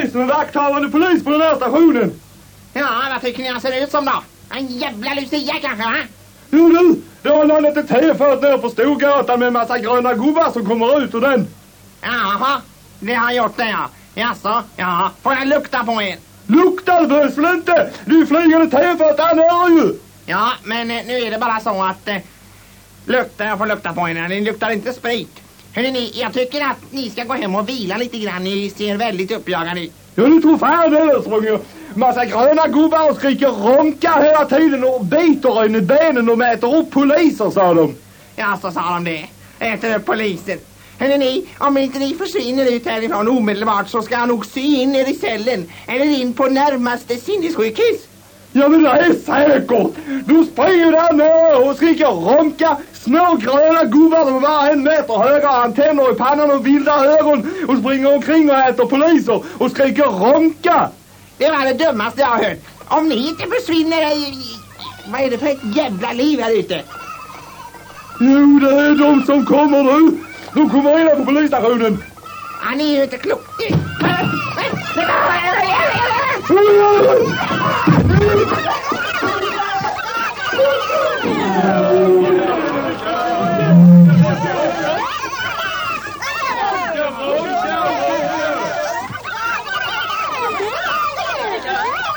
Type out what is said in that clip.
det som är vakthavande polis på den här stationen? Ja, vad tycker ni han ser ut som då? En jävla Lucia kanske, va? Jo du, det har någon ett tefat ner på Storgatan med en massa gröna gubbar som kommer ut ur den. Jaha, det har gjort det ja. Jaså, ja. Får jag lukta på er? Luktar behövs väl inte? Det ju flygande tefat där nere ju. Ja, men eh, nu är det bara så att eh, lukta, jag får lukta på er. Ni luktar inte sprit. Hörrni, ni, jag tycker att ni ska gå hem och vila lite grann. Ni ser väldigt uppjagade ut. Ja, du tror fan det springer massa gröna gubbar och skriker ronka hela tiden och biter en i benen och mäter upp poliser, sa de. Ja, så sa de det. Äter upp polisen. Hörrni ni, om inte ni försvinner ut härifrån omedelbart så ska jag nog sy in er i cellen eller in på närmaste sinnessjukhus. Ja men det är säkert. Du springer där nere och skriker ronka. Små gröna gubbar som var en meter höga antenner i pannan och vilda ögon och springer omkring och äter poliser och skriker ronka. Det var det dummaste jag har hört. Om ni inte försvinner... Vad är det för ett jävla liv här ute? Jo, det är de som kommer nu. De kommer in här på polisstationen. Ja, ni är ju inte kloka. Trời ơi!